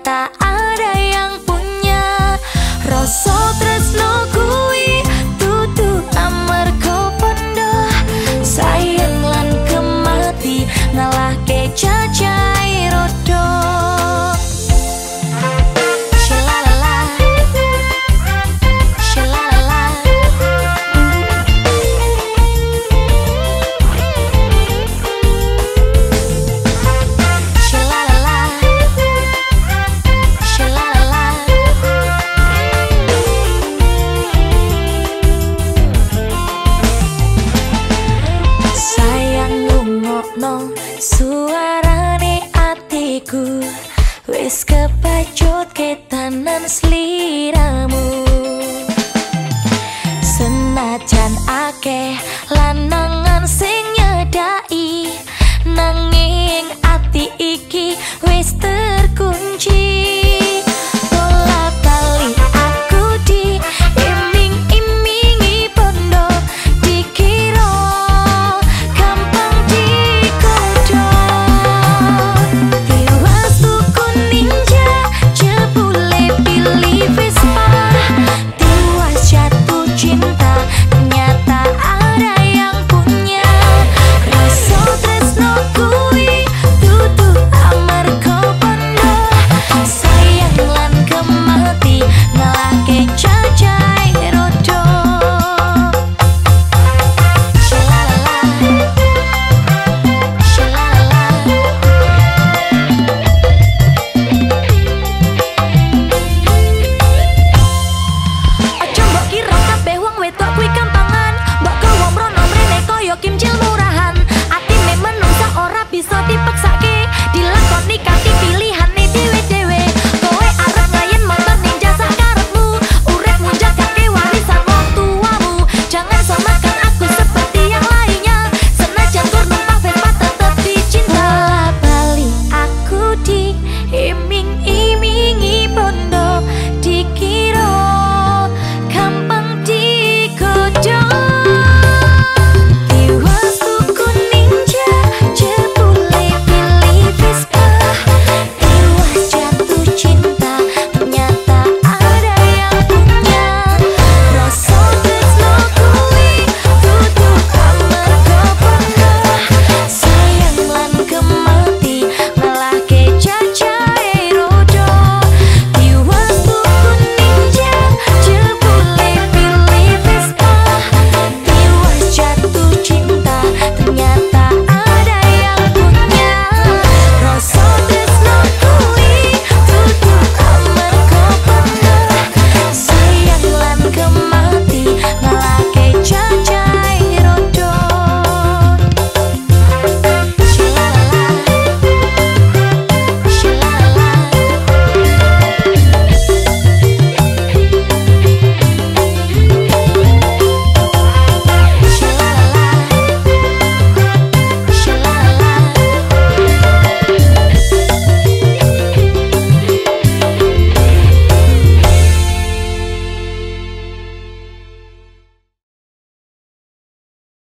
tak ada yang punya. Rasa tresnoku no suarane atiku wis kepacut ketenan sliramu. Senajan akeh lanangan sing